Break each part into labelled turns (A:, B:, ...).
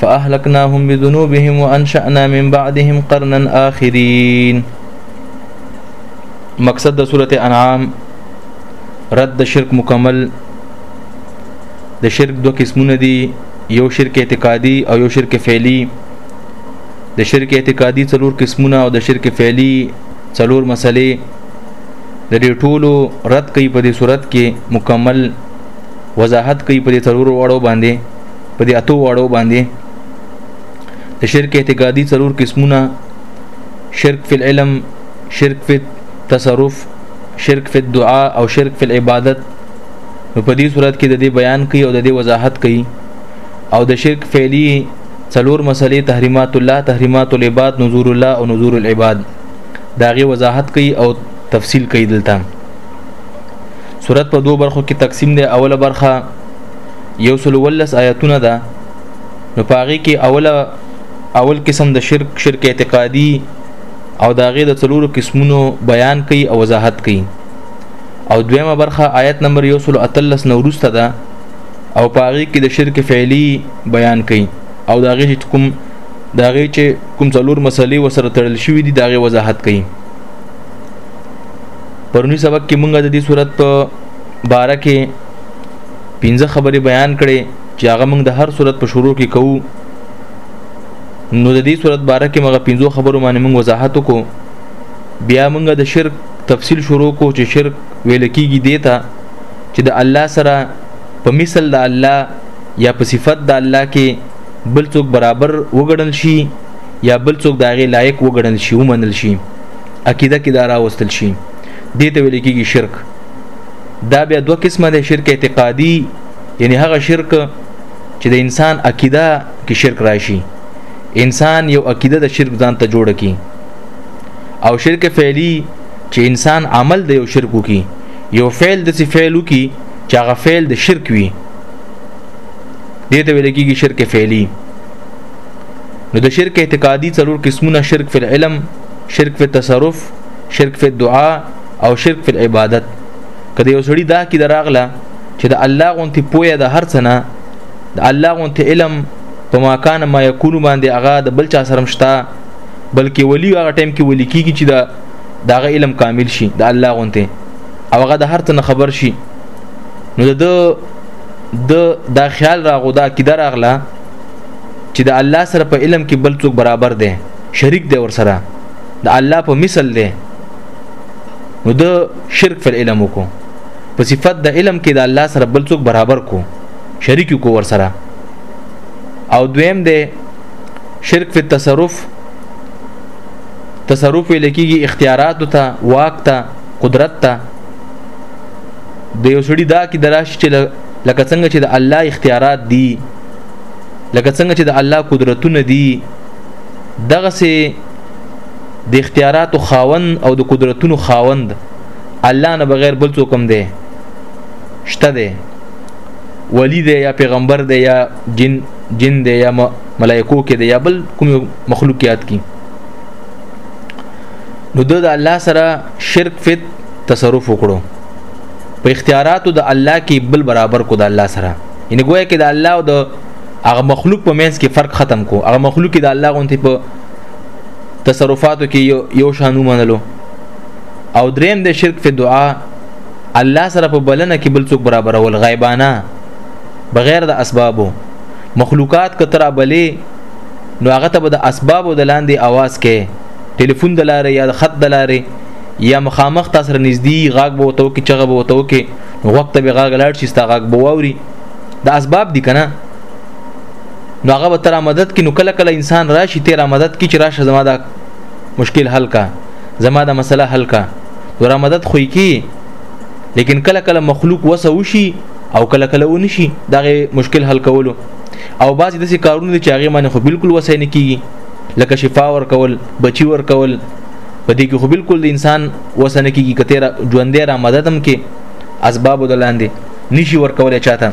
A: فاهلکناهم بذنوبهم وانشأنا من بعدهم قرنا آخرین مقصد د سورته انعام رد د شرک مکمل د شرک دوه قسمونه دي یو شرک اعتقادي او یو شرک فعلی د شرک اعتقادي څلور قسمونه او د شرک فعلی څلور مسلې د دې ټولو رد کوي په دې صورت کې مکمل وضاحت کوي په دې څلور وړو باندې په دې اتو واړو باندې د شرک اعتقادي ضرور قسمونه شرک فی العلم شرک فی تصرف شرک فی الدعاء او شرک فی العبادت نو په دې صورت کې د دې بیان کوي او د دې وضاحت کوي او د شرک فعلی څلور مسلې تحریمات الله تحریمات العباد نذور الله او نذور العباد داغه وضاحت کوي او تفصیل کوي دلته صورت په دوه برخو کې تقسیم دی اوله برخه یو سل ولس آیاتونه ده نو پاغي کې اوله اول قسم د شرک شرک اعتقادي او دا غي د څلورو قسمونو بیان کوي او وضاحت کوي او دویمه برخه آیت نمبر 113 نورسته ده او پاغي کې د شرک فعلی بیان کوي او دا غي کوم دا غي چې کوم څلور مسلې وسره تړل شوې دي دا غي وضاحت کوي پرونی سبق کې مونږ د دې صورت په باره کې پنځه خبرې بیان کړي چې هغه موږ د هر صورت په شروع کې کوو نو د دې صورت باره کې موږ پنځو خبرو باندې موږ وضاحت وکړو بیا موږ د شرک تفصیل شروع کو چې شرک ویل کېږي دیتا چې د الله سره په مثل د الله یا په صفت د الله کې بل څوک برابر وګڼل شي یا بل څوک د هغې لایق وګڼل شي ومنل شي عقیده کې دا راوستل شي دې ته ویل کېږي شرک دا بیا دوه قسمه دی شرک اعتقادي یعنی هغه شرک چې د انسان عقیده کې شرک راشي انسان یو عقیده د شرک ځان ته جوړ کی او شرک فعلی چې انسان عمل د یو شرک کی یو فعل د سی فعل کی چې هغه فعل د شرک وي دې ته ویل کېږي شرک فعلی نو د شرک اعتقادي څلور قسمونه شرک فی العلم شرک فی التصرف شرک فی الدعاء او شرک فی العبادت کله یو سړی دا کی دراغله چې د الله غونتی پوهه د هر څه نه د الله غونتی علم په ما کان ما یکون باندې هغه د بل چا سره مشتا بلکې ولی هغه ټیم کې ولی کیږي چې دا دغه علم کامل شي د الله غونته او هغه د هر څه خبر شي نو د د دا خیال راغو دا کی دراغله چې د الله سره په علم کې بل څوک برابر دی شریک دی ور سره د الله په مثل دی نو د شرک فل علم وکړو په صفت د علم کې د الله سره بل څوک برابر کو شریک کو ور سره او دویم دی شرک فی تصرف تصرف لکېږي اختیارات ته واک ته قدرت ته د یو سړي دا کې دراشي چې لکه څنګه چې د الله اختیارات دي لکه څنګه چې د الله قدرتونه دي دغه سه د اختیاراتو خاوند او د قدرتونو خاوند الله نه بغیر بل څوک هم دی شته دی ولی دی یا پیغمبر دی یا جن جن دی یا ملائکو کې دی یا بل کوم مخلوقیات کې نو د الله سره شرک فت تصرف وکړو په اختیاراتو د الله کې بل برابر کو د الله سره یعنی ګویا کې د الله او د هغه مخلوق په منځ کې فرق ختم کو هغه مخلوق د الله غونتی په تصرفاتو کې یو یو شانو منلو او دریم د شرک په دعا الله سره په بلنه کې بل څوک برابرول غیبانه بغیر د اسبابو مخلوقات کتره بلې نو هغه ته به د اسبابو د لاندې आवाज کې ټلیفون د لارې یا د خط د لارې یا مخامخ تاسو سره نږدې غاګ بو تو کې چغه بو تو کې وخت به غاګ لاړ شي ستا غاګ بو ووري د اسباب دي کنه نو هغه به تر مدد کې نو کله کله انسان راشي تیر مدد کې چې راشه زما دا مشکل حل کا زما دا مسله حل کا ور مدد خو کی لیکن کله کله مخلوق وسه وشي او کله کله ونشي دغه مشکل حل کولو او بعضی داسې کارونه چې هغه باندې خو بالکل وسه نه کیږي لکه شفا ور کول بچي ور کول په دې کې خو بالکل د انسان وسه نه کیږي کته ژوندې را مدد هم کې اسباب دلاندې نشي ور کولای چاته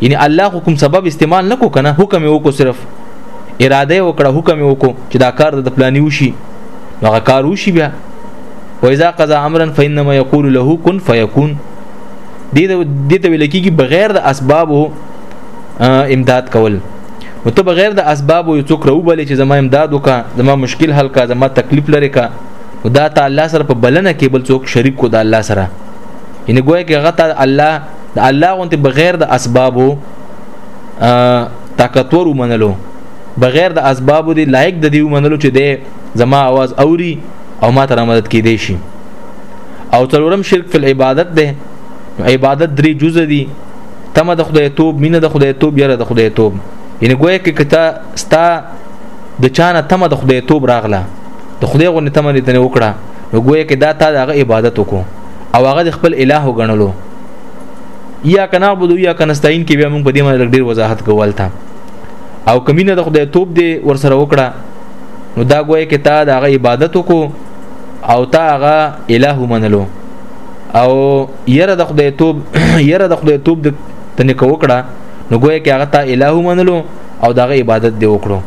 A: یعنی الله خو کوم سبب استعمال نکو کنه حکم وکړو صرف اراده وکړه حکم وکړو چې دا کار د پلاني وشي هغه کار وشي بیا و اذا قضا امرا فانما يقول له كن فيكون دې دې ته ویل کېږي بغیر د اسبابو امداد کول نو ته بغیر د اسبابو یو څوک راوبلې چې زما امداد وکا زما مشکل حل کا زما تکلیف لري کا دا ته الله سره په بلنه کې بل څوک شریک کو د الله سره ان ګویا کې غته الله د الله غونته بغیر د اسبابو طاقتور ومنلو بغیر د اسبابو دی لایق د دی ومنلو چې دی زما आवाज اوري او ما ته مدد کې دی شي او څلورم شرک فل عبادت ده عبادت درې جزء دي تمه د خدای توب مینه د خدای توب یره د خدای توب یعنی ګویا کې کته ستا د چانه تمه د خدای توب راغله د خدای غو نه تمه نه وکړه نو ګویا کې دا تا د عبادت وکړو او هغه د خپل الٰه وګڼلو یا کنا عبدو یا کنستاین کې بیا موږ په دې باندې ډیر وضاحت کول تا او کمینه د خدای توپ دی ور سره وکړه نو دا ګویا کې تا د هغه عبادت کو او تا هغه الٰه منلو او یره د خدای توپ یره د خدای توپ د تنه کو وکړه نو ګویا کې هغه تا الٰه منلو او دغه عبادت دی وکړو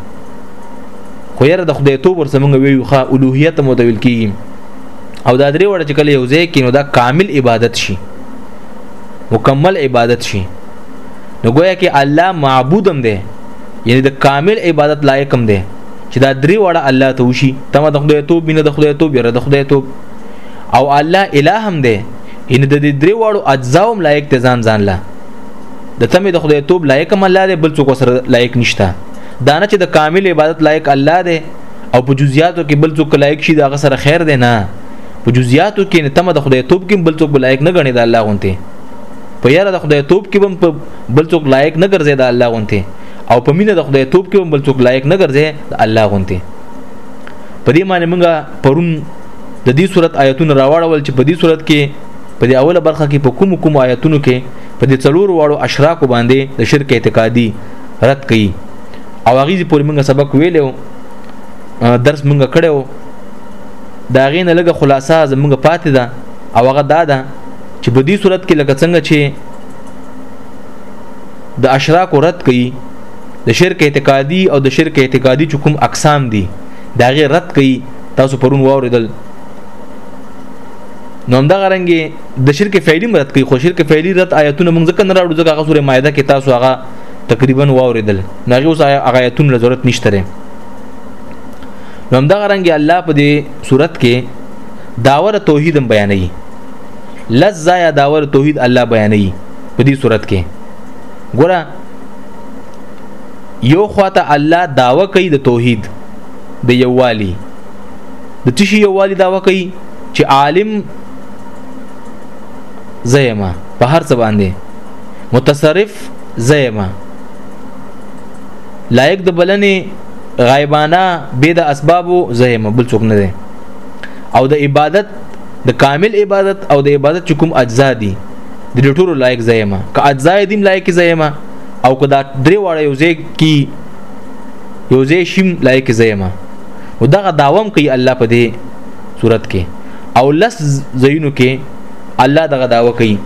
A: خو یره د خدای توپ ور سره موږ ویو ښه الوهیت مو دویل کیږي او دا درې وړه چې کله یو ځای کینو دا کامل عبادت شي مکمل عبادت شي نو گویا کې الله معبودم دی یعنی د کامل عبادت لایق هم دی چې دا درې وړه الله ته وشي تمه د خدای توب بینه د خدای توب یره د خدای توب او الله الہ هم دی ان د دې درې واړو اجزاوم لایق ته ځان ځان لا د تمه د خدای توب لایق هم الله دی بل څوک سره لایق نشته دانه چې د کامل عبادت لایق الله دی او په جزئیاتو کې بل څوک لایق شي دا غ سره خیر دی نه په جزئیاتو کې تم د خدای توپ کې بل څوک لایق نه غني دا الله غونته په یاره د خدای توپ کې هم بل څوک لایق نه ګرځي دا الله غونته او په مینه د خدای توپ کې هم بل څوک لایق نه ګرځي دا الله غونته په دې معنی موږ پرون د دې صورت آیتونه راوړول چې په دې صورت کې په دې اوله برخه کې په کوم کوم آیتونو کې په دې څلور واړو اشراق باندې د شرک اعتقادي رد کړي او هغه دې پورې موږ سبق ویلو درس موږ کړو دا غینه لګه خلاصه زموږ پاتې ده او هغه دا ده چې په دې صورت کې لکه څنګه چې د اشراق رد کوي د شرک اعتقادي او د شرک اعتقادي چې کوم اقسام دي دا غیر رد کوي تاسو پرون واوریدل نو هم دا غرنګي د شرک فعلی مراد کوي خو شرک فعلی رد آیتونه موږ ځکه نه راوړو ځکه هغه سوره مائده کې تاسو هغه تقریبا واوریدل نه اوس هغه آیتون له ضرورت نشته لري نو هم دا رنګ الله په دې صورت کې داور توحید بیانوي لزا یا داور توحید الله بیانوي په دې صورت کې ګوره یو خواته الله داوا کوي د توحید د یووالي د تشي یووالي داوا کوي چې عالم زېما په هر څه باندې متصرف زیمه لایق د بلنې غایبانه به د اسبابو زیمه بل څوک نه دی او د عبادت د کامل عبادت او د عبادت کوم اجزا دي د ټولو لایق زیمه که اجزا دیم لایق زیمه او که دا درې واړه یو ځای کی یو ځای شیم لایق زیمه او دغه داوام کوي الله په دې صورت کې او لس زینو کې الله دغه داوا کوي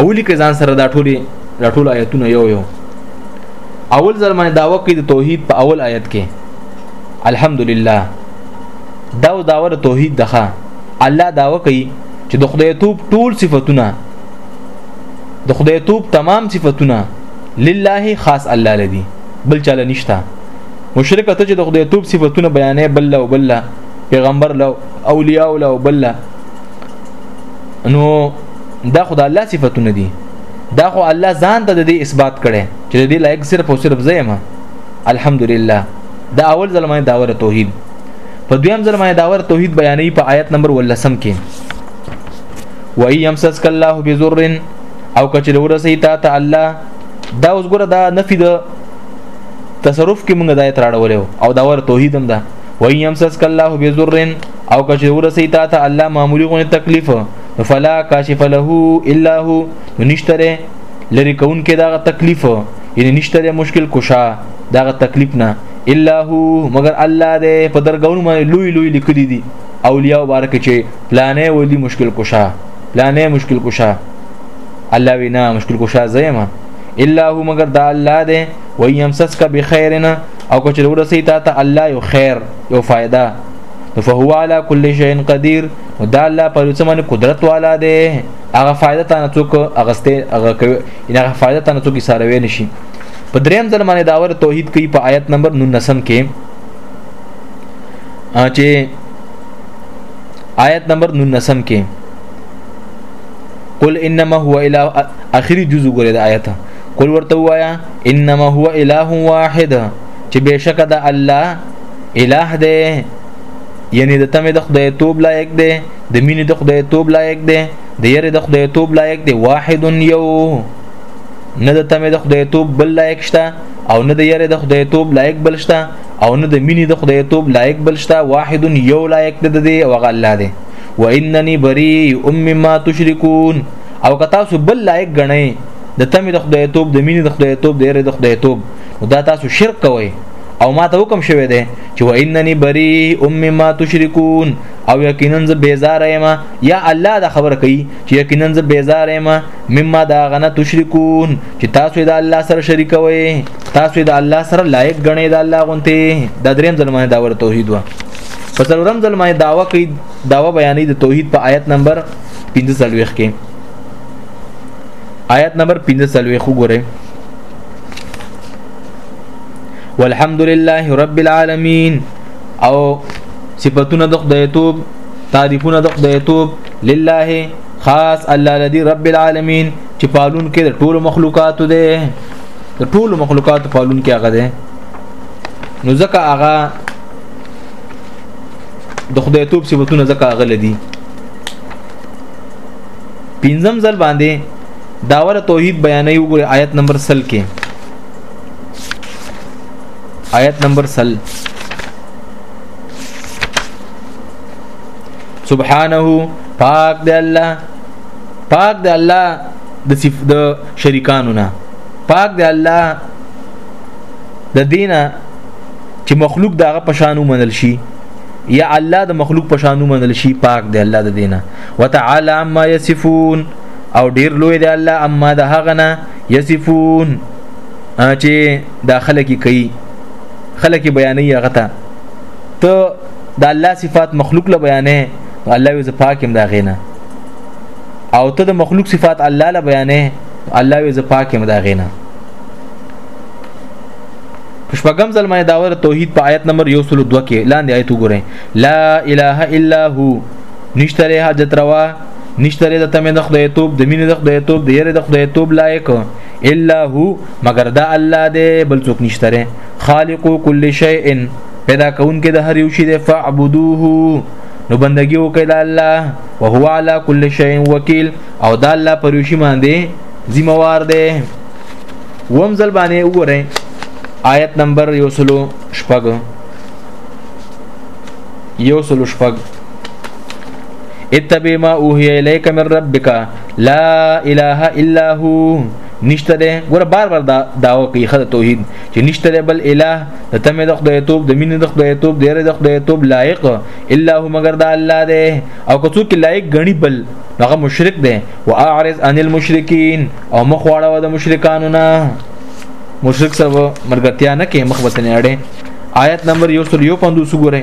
A: اولی کې ځان سره دا ټولي دا ټول آیتونه یو یو اول ځل باندې داوا کوي د توحید په اول آیت کې الحمدلله دا او داوا د توحید دغه الله داوا کوي چې د خدای توپ ټول صفاتونه د خدای توپ تمام صفاتونه لله خاص الله لدی بل چاله نشتا مشرک ته چې د خدای توپ صفاتونه بیانې بل او بل پیغمبر لو اولیاء لو بل نو دا خدای الله صفاتونه دي دا خو الله ځان ته د دې اثبات کړي چې دې لایق صرف او صرف زه یم الحمدلله دا اول ځل مې داور توحید په دویم ځل مې داور توحید بیانې په آیت نمبر 13 کې و ايمسسک الله بذر او کچره ورسې تا ته الله دا اوس ګره دا نفي د تصرف کې موږ دایت راړولې او دا ور توحید هم ده و ايمسسک الله بذر او که چې ورسې تا ته الله معمولی غو تکلیف فلا کاشف له الا هو نشتره لری کون کې دا تکلیف یعنی نشتره مشکل کوشا دا تکلیف نه الا هو مگر الله دې په درګونو باندې لوی لوی لیکلي دي اولیاء مبارک چې پلانې ولی مشکل کوشا پلانې مشکل کوشا الله وینا مشکل کوشا زېما الا هو مگر دا الله دې ويمسسک بخيرنا او کچره ورسې تا ته الله یو خیر یو فائدہ فهو علی کل شیء قدیر دا الله په لوڅ باندې قدرت والا دی هغه فائدہ تانه څوک اغسته هغه کوي ان هغه فائدہ تانه څوک ساروي نشي په دریم ځل باندې داور توحید کوي په آیت نمبر 19 کې چې آیت نمبر 19 کې قل انما هو اله اخري جزء ګره د آیت قل ورته وایا انما هو اله واحد چې بشک د الله الہ دی یعنی د تمه د خدای توب لایق دی د مینې د خدای توب لایق دی د یری د خدای توب لایق دی واحد یو نه د تمه د خدای توب بل لایق شته او نه د یری د خدای توب لایق بل شته او نه د مینې د خدای توب لایق بل شته واحد یو لایق دی د او غ الله دی واننی بری ام ما تشرکون او که تاسو بل لایق غنئ د تمه د خدای توب د مینې د خدای توب د یری د خدای توب دا تاسو شرک کوئ او ما ته حکم شوی دی چې و انني بری ام ما تشركون او یقینا ز بیزار یم یا الله دا خبر کوي چې یقینا ز بیزار یم مما دا غنه تشركون چې تاسو د الله سره شریکوي تاسو د الله سره لایق غنئ د الله غونته د دریم ځلمانه دا ور توحید و په څلورم ځلمانه داوا کوي داوا بیانې د توحید په آیت نمبر 15 کې آیت نمبر 15 وګورئ والحمد لله رب العالمین او صفاتونه د خدای توب تعریفونه د خدای توب لله خاص الله الذي رب العالمین چې پالون کې د ټول مخلوقات دی د ټول مخلوقات پالون کې هغه دی نو ځکه هغه د خدای توپ صفاتونه ځکه هغه لدی پنځم ځل باندې داور توحید بیانې وګوره آیت نمبر 3 کې آیت نمبر سل سبحانه پاک دی الله پاک دی الله د صف د شریکانو نه پاک دی الله د دینه چې مخلوق دغه پشانو منل شي یا الله د مخلوق پشانو منل شي پاک دی الله د دینه وتعالى عما يصفون او ډیر لوی دی الله اما د هغه نه یصفون چې دا خلک کوي خلک بیانې هغه ته ته د الله صفات مخلوق له بیانې الله یو پاکم دا غینه او ته د مخلوق صفات الله له بیانې الله یو پاکم دا غینه شپږم ځل مې داور توحید په آیت نمبر 102 کې لاندې آیت وګورئ لا اله الا هو نشتره حاجت روا نشته لري د تمه د خدای توپ د مینې د خدای توپ د یره د خدای توپ لایق الا هو مگر دا الله دی بل څوک نشته لري خالق کل شیء پیدا کون کې د هر یو شی دی فعبدوه نو بندگی وکړه د الله او هو علی کل شیء وکیل او دا الله پر یو شی باندې ذمہ وار دی ومزل باندې وګورئ آیت نمبر یو سلو شپږ یو سلو شپږ اتبع ما اوحي اليك من ربك لا اله الا هو نشته ده ګوره بار بار دا داوا کوي خدای توحید چې نشته ده بل اله د تمه د خدای توپ د مين د خدای توپ د ری د خدای توپ لایق الا هو مگر دا الله ده او که څوک لایق غني بل هغه مشرک ده واعرض عن المشرکین او مخ واړه د مشرکانو نه مشرک سره مرګتیا نه کې مخ وتنې اړې آیت نمبر 151 وګورئ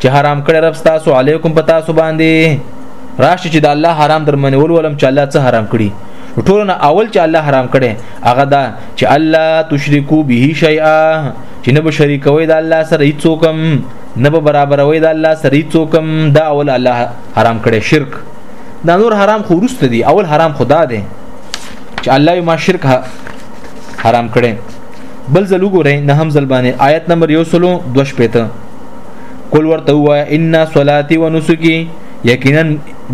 A: چې حرام کړی رب تاسو علیکم په تاسو باندې راشي چې د الله حرام در منول ولم چې الله څه حرام کړی ټول نه اول چې الله حرام کړي هغه دا چې الله تشرکو به شیئا چې نه به شریکوي د الله سره هیڅوکم نه به برابروي د الله سره هیڅوکم دا اول الله حرام کړي شرک دا نور حرام خو ورسته دي اول حرام خدا دی چې الله ما شرک حرام کړي بل زلو ګورئ نه هم زلبانه آیت نمبر 122 پته قل ورته وایا ان صلاتي ونسکي یقینا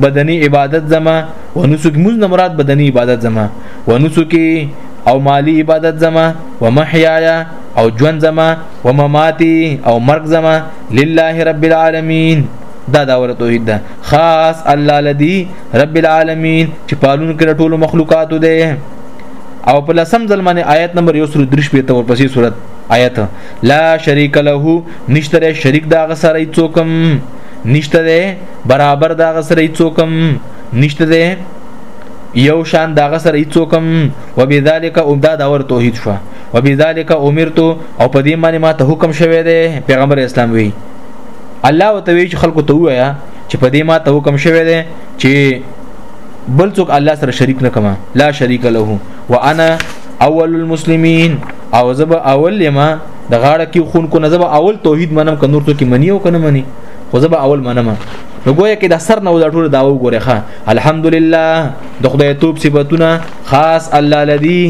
A: بدني عبادت زما ونسک مز نه مراد بدني عبادت زما ونسکي او مالی عبادت زما ومحیایا او ژوند زما ومماتي او مرګ زما لله رب العالمین دا دا ور توحید ده خاص الله لدی رب العالمین چې پالون کړ ټول مخلوقات ده او په لسم ځل باندې آیت نمبر 1 سره درش په تور پسې صورت آیت لا شریک له نشتره شریک دا غسر ایڅوکم نشته ده برابر دا غسر ایڅوکم نشته ده یو شان دا غسر ایڅوکم وبذالک او دا دور توحید شو وبذالک امرت او په دې معنی ما ته حکم شوه ده پیغمبر اسلام وی الله وتوی چې خلکو ته وایا چې په دې ما ته حکم شوه ده چې بل څوک الله سره شریک نه کما لا شریک له وانا اول المسلمین او زه به اول یم د غاړه کې خون کو نه زه به اول توحید منم که نور ته کې منی او کنه منی خو زه به اول منم نو ګویا کې د سر نه د ټول داو ګوره ښه الحمدلله د خدای توپ صفاتونه خاص الله لدی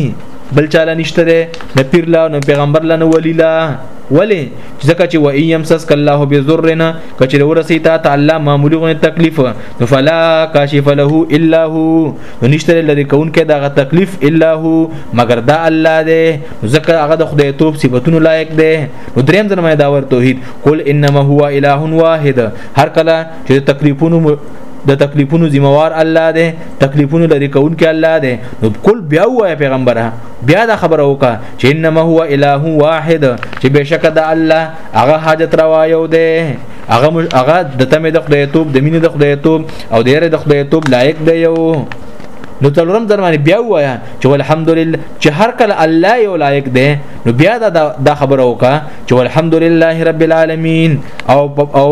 A: بل چاله نشته ده نه پیر لا نه پیغمبر لا نه ولی لا ولی ځکه چې و ایم سس کله به ذرنا کچره ورسی تا تعالی معمولی غو تکلیف نو فلا کاشف له الا هو نو نشته لري کون کې دا غ تکلیف الا هو مگر دا الله دی ځکه هغه د خدای توپ صفاتونو لایق دی نو دریم ځل مې دا ور توحید قل انما هو اله واحد هر کله چې تکلیفونو د تکلیفونو ذمہوار الله دی تکلیفونو لري کون کې الله دی نو کل بیا وای پیغمبره بیا دا خبره وکړه چې انما هو اله واحد چې بشک د الله هغه حاجت روا یو دی هغه هغه د تمه د خدای توپ د مینې د خدای توپ او ډیره د خدای توب لایق دی یو نو تلورم در باندې بیا وایا چې الحمدلله چې هر کله الله یو لایق دی نو بیا دا دا خبره وکا چې الحمدلله رب العالمین او او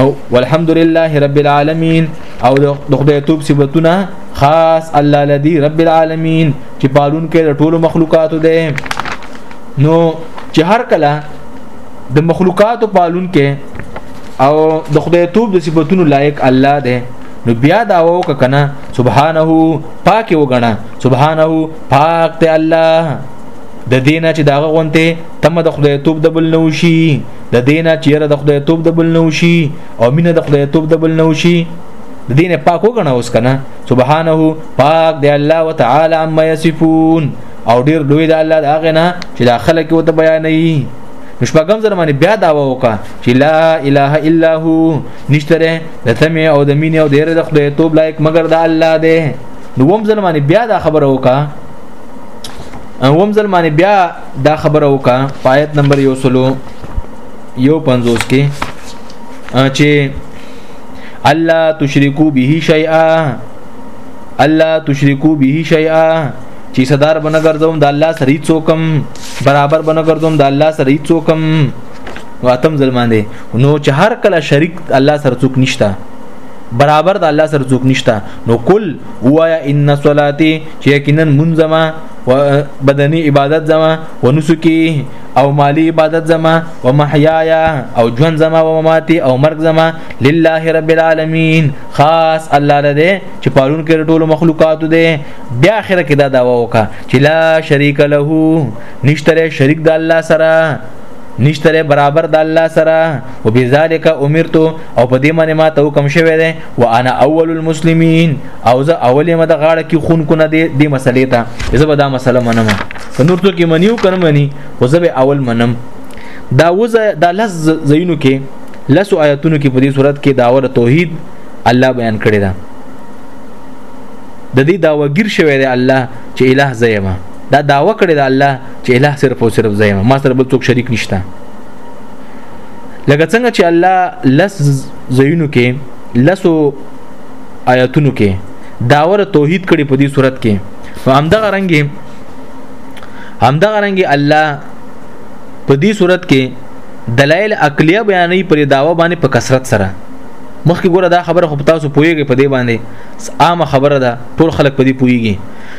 A: او والحمدلله رب العالمین او د خدای توب صفاتونه خاص الله لدی رب العالمین چې پالون کې د ټولو مخلوقاتو دی نو چې هر کله د مخلوقاتو پالون کې او د خدای توپ د صفاتونو لایق الله دی نو بیا دا وو کنه سبحانه پاک وګڼه سبحانه پاک ته الله د دینه چې داغه غونته تم د خدای توپ د بل نو شي د دینه چې د خدای توپ د بل نو شي او مینه د خدای توپ د بل نو شي د دینه پاک وګڼه اوس کنه سبحانه پاک دی الله وتعالى عما يصفون او ډیر لوی د الله د هغه نه چې د خلک وته بیانې نو شپږم ځل باندې بیا دا وکا چې لا اله الا هو نشتره د تمه او د مینې او د هر د خدای توب لایک مگر د الله دی نو وم ځل باندې بیا دا خبره وکا وم ځل باندې بیا دا خبره وکا پایت نمبر یو سلو یو پنځوس کې چې الله تشرکو به شیئا الله تشرکو به شیئا چې صدر بنه ګرځوم د الله سره هیڅ وکم برابر بنه ګرځوم د الله سره هیڅ وکم واتم ظلمان دي نو چې هر کله شریک الله سره څوک نشتا برابر د الله سره څوک نشتا نو کل وایا ان صلاتی چې یقینا منځما و بدنی عبادت زما و نسکی او مالی عبادت زما و محیایا او ژوند زما و مماتی او مرګ زما لله رب العالمین خاص الله لره چې پالون کړي ټول مخلوقات دي بیا اخر کې دا داوا وکا چې لا شریک له نشتره شریک د الله سره نشتره برابر د الله سره او بذالک امرت او په دې باندې ما ته حکم شوی دی وانا اول المسلمین او زه اول ما د غاړه کې خون کو نه دی د مسلې ته زه به دا مسله منم که نور ته کې منیو کنه منی او زه به اول منم دا وز دا لز زینو کې لس آیاتونو کې په دې صورت کې داور توحید الله بیان کړی دی دا. د دې داوګیر شوی دی الله چې الہ زېما دا داوا کړی دی الله چې الہ صرف او صرف زېما ما سره بل څوک شریک نشته لکه څنګه چې الله لس زینو کې لسو آیاتونو کې داور توحید کړي په دې صورت کې نو همدغه رنګي همدغه رنګي الله په دې صورت کې دلایل عقلیه بیانې پر داوا باندې په کثرت سره مخکې ګوره دا خبره خو تاسو پوهیږئ په دې باندې عامه خبره ده ټول خلک په دې پوهیږي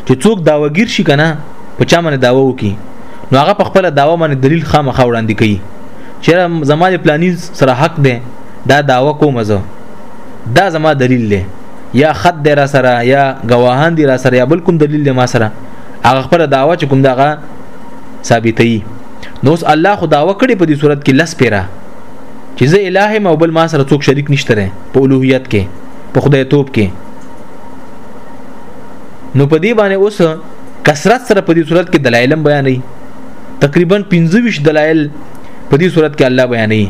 A: چې څوک داوګیر شي کنه په چا باندې داوا وکي نو هغه په خپل داوا باندې دلیل خامخا وړاندې کوي چې زما د پلاني سره حق ده دا داوا کوم زه دا زما دلیل دی یا خط دی را سره یا گواهان دی را سره یا بل کوم دلیل دی ما سره هغه خپل داوا چې کوم دغه ثابتې نو اوس الله خو داوا کړي په دې صورت کې لس پیرا چې زه الهه مو بل ما سره څوک شریک نشته په اولوهیت کې په خدای توپ کې نو په دې باندې اوس کثرت سره په دې صورت کې دلایل بیانې تقریبا 25 دلایل په دې صورت کې الله بیانې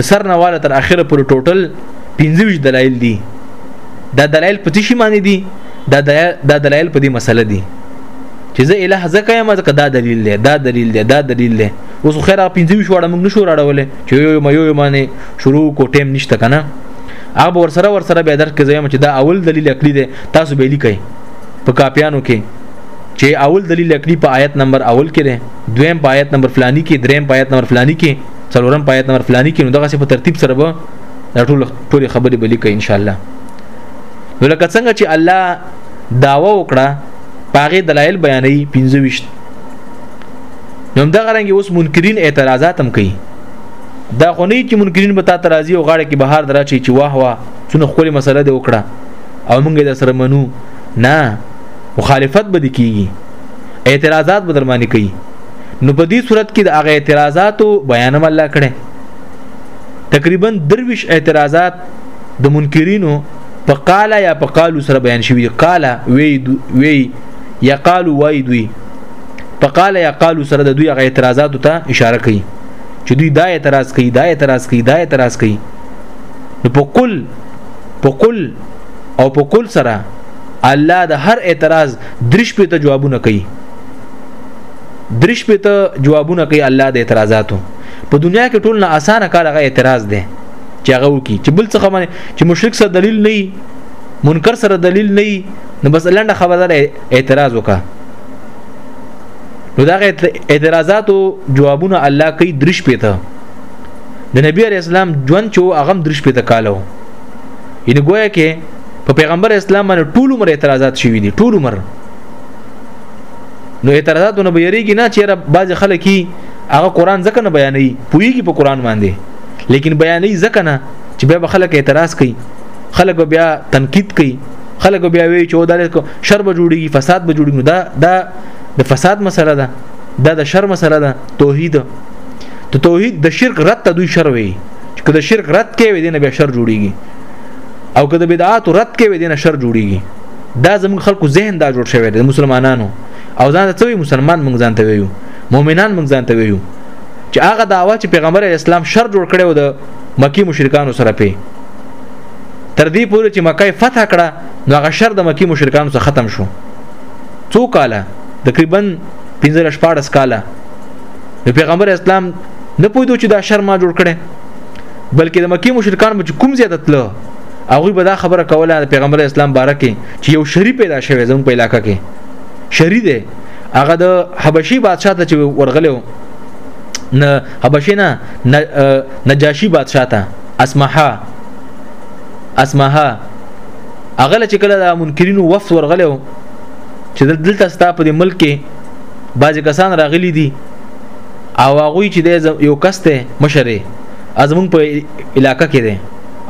A: د سر نواله تر اخره پر ټوټل 25 دلایل دي دا دلایل په تشي معنی دي دا دا دلایل په دې مسله دي چې زه الہ زکه یم زکه دا دلیل دی دا دلیل دی دا دلیل دی اوس خیر 25 وړه موږ نشو راړولې چې یو یو معنی شروع کو ټیم نشته کنه هغه ور سره ور سره به درک کې زویم چې دا اول دلیل عقلی دی تاسو به لیکئ په کاپیانو کې چې اول دلیل عقلی په آیت نمبر اول کې دی دویم په آیت نمبر فلانی کې دریم په آیت نمبر فلانی کې څلورم په آیت نمبر فلانی کې نو دغه په ترتیب سره به دا ټول ټول خبرې به لیکئ ان شاء الله نو لکه څنګه چې الله داوا وکړه پاغه دلایل بیانې 25 نو دغه رنګ اوس منکرین اعتراضات هم کوي دا خو نه چې منکرین به تا ته راځي او غاړه کې بهار دراشي چې واه واه څونه خولي مسله دی وکړه او موږ د سره منو نه مخالفت به کیږي اعتراضات به درمانی کوي نو په دې صورت کې د هغه اعتراضاتو بیان هم الله کړي تقریبا درویش اعتراضات د منکرینو په قالا یا په قالو سره بیان شوی قالا وی وی یا قالو وای دوی په قالا یا قالو سره د دوی غ اعتراضاتو ته اشاره کوي چې دوی دا اعتراض کوي دا اعتراض کوي دا اعتراض کوي نو په کل په کل او په کل سره الله د هر اعتراض درش په ته جوابونه کوي درش په ته جوابونه کوي الله د اعتراضاتو په دنیا کې ټول نه اسانه کار هغه اعتراض دی چې هغه وکي چې بل څه خبره چې مشرک سره دلیل نه منکر سره دلیل نه نو بس لنډه خبره اعتراض وکړه نو دا اعتراضاتو جوابونه الله کوي درش پته د نبی عليه السلام ژوند چې هغه درش پته کالو یعنی گویا کې په پیغمبر اسلام باندې ټول عمر اعتراضات شوي دي ټول عمر نو اعتراضاتو نه بیریږي نه چیرې بعض خلک هغه قران ځکه نه بیانوي پویږي په قران باندې لیکن بیانوي ځکه نه چې بیا خلک اعتراض کوي خلک بیا تنقید کوي خلک بیا وی چې دا شر به جوړیږي فساد به جوړیږي دا دا د فساد مسله ده دا د شر مسله ده توحید ته توحید د شرک رد ته دوی شر وي چې کله شرک رد کوي دینه بیا شر جوړیږي او کله بدعات رد کوي دینه شر جوړیږي دا زموږ خلکو ذهن دا جوړ شوی دی مسلمانانو او ځان ته وی مسلمان موږ ځان ته ویو مؤمنان موږ ځان ته ویو چې هغه داوا چې پیغمبر اسلام شر جوړ کړو د مکی مشرکانو سره په تر دې پورې چې مکه فتح کړه نو هغه شر د مکی مشرکانو څخه ختم شو څو کاله تقریبا 15 14 کاله د پیغمبر اسلام نه پوهیدو چې دا شر ما جوړ کړي بلکې د مکی مشرکان به کوم زیات تلو هغه به دا خبره کوله د پیغمبر اسلام باره کې چې یو شری پیدا شوی زموږ په علاقې کې شری دی هغه د حبشي بادشاہ ته چې ورغلو نه حبشي نه نجاشي بادشاہ ته اسمحه اسمحه اغله چې کله د منکرینو وفد ورغلو چې دلته ستا په ملک کې بعضی کسان راغلي دي او هغه چې د یو کس ته مشره ازمون په علاقې کې دي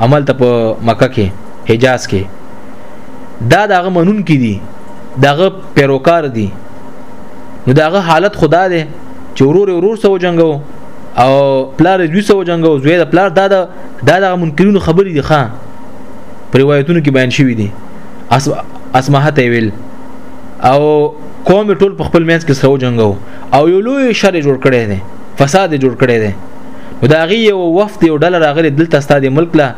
A: عمل ته په مکه کې حجاز کې دا دغه منون کې دي دغه پیروکار دي نو دغه حالت خدا دی چې ورور ورور سره جنگو او پلار دوی سو جنگو زوی د پلار دا د د منکرینو خبرې دي ښا پر روایتونو کې بیان شوی دي اسمحت ویل او قوم ټول په خپل منځ کې سو جنگو او یو لوی شر جوړ کړي دي فساد جوړ کړي دي نو دا غي یو وفد یو ډله راغلي دلته ستاد ملک لا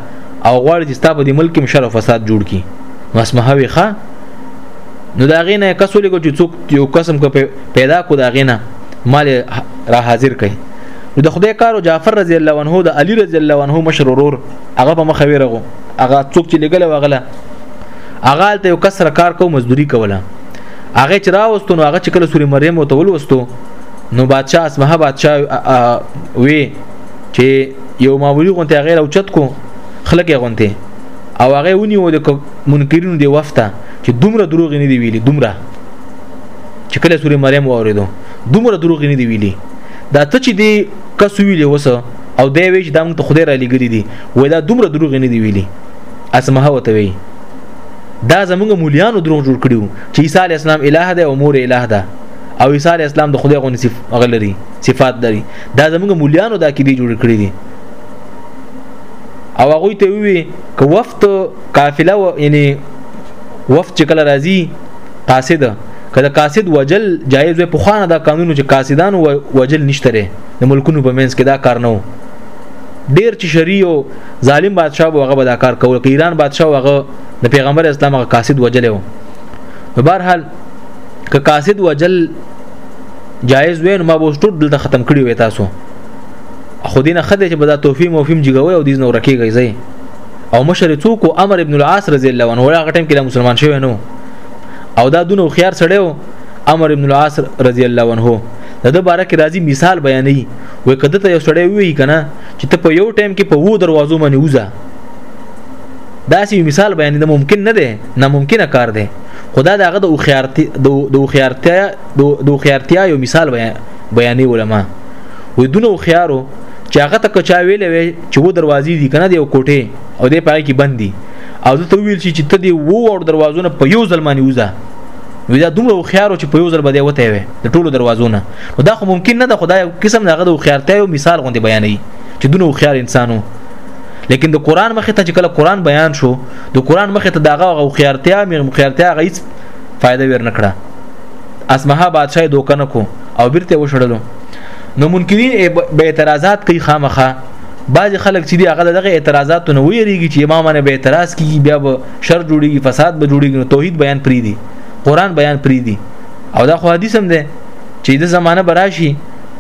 A: او غواړي چې ستاسو د ملک مشر فساد جوړ کړي مسمه وي ښا نو دا غینه کسولې کو چې څوک یو قسم کو پیدا کو دا غینه مال را حاضر کړي نو د خدای کارو جعفر رضی الله عنه د علی رضی الله عنه مشر ورور هغه په مخ ویرغو هغه څوک چې لګل وغله هغه ته یو کسر کار کو مزدوري کوله هغه چې راوستو نو هغه چې کله سوري مریم ته ولوستو نو بادشاہ اسمه بادشاہ وی چې یو ماولی غونته غیر او چت کو خلک غونته او هغه ونیو د منکرینو دی وفته چې دومره دروغ نه دی ویلي دومره چې کله سورې مریم واوریدو دومره دروغ نه دی ویلي دا ته چې دی کس ویلې وسه او دی وی چې دا موږ ته خدای را لګري دي وای دا دومره دروغ نه دی ویلي اسمه وته وی دا زمونږ مولیانو دروغ جوړ کړیو چې عیسی علی السلام الہ ده او مور الہ ده او عیسی علی السلام د خدای غونې صف غلري صفات لري دا زمونږ مولیانو دا کې دی جوړ کړی دي او هغه ته وی که وفد قافله یعنی وفد چې کله راځي قاصد کله قاصد وجل جایز وي په خوانه دا قانون چې قاصدان وجل نشته لري د ملکونو په منځ کې دا کار نه وو ډیر چې شریو ظالم بادشاه وغه به دا کار کول کې ایران بادشاه وغه د پیغمبر اسلام غ قاصد وجل وو په بهر حال که قاصد وجل جایز وي نو ما به ټول دلته ختم کړی وي تاسو خو دینه خدای چې بدا توفی موفیم جګوي او دې نو رکیږي زی او مشر څوک امر ابن العاص رضی الله عنه هغه ټیم کې مسلمان شوی نو او دا دونه خيار سړی و عمر ابن العاص رضی الله عنه د د باره کې راځي مثال بیانې وې کده ته یو سړی وی کنه چې ته په یو ټایم کې په وو دروازو باندې وځه دا سی مثال بیانې د ممکن نه دی ناممکنه کار دی خدا دغه د اوخيارتي د اوخيارتیا د اوخيارتیا یو مثال بیانې علما وې دونه اوخيارو چې هغه ته کچا ویلې چې و دروازې دي کنه د یو کوټه او د پای کې بندي او ته ویل شي چې ته دی وو او دروازونه په یو ځل باندې وځه وی دا دومره خيارو چې په یو ځل باندې وته وي د ټولو دروازونه نو دا خو ممکن نه ده خدای قسم دغه د خيارته یو مثال غوندي بیانوي چې دونه خيار انسانو لیکن د قران مخه ته چې کله قران بیان شو د قران مخه ته دغه او خيارتیا مې خيارتیا غیڅ فائدہ ور نکړه اسمها بادشاہ دوکنه کو او بیرته وشړلو نو منکرین به اعتراضات کوي خامخه بعض خلک چې دی هغه دغه اعتراضات نه ویریږي چې امام باندې به اعتراض کیږي بیا به شر جوړیږي فساد به جوړیږي نو توحید بیان پری دی قران بیان پری دی او دا خو حدیث هم ده چې د زمانه براشي